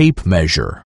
tape measure.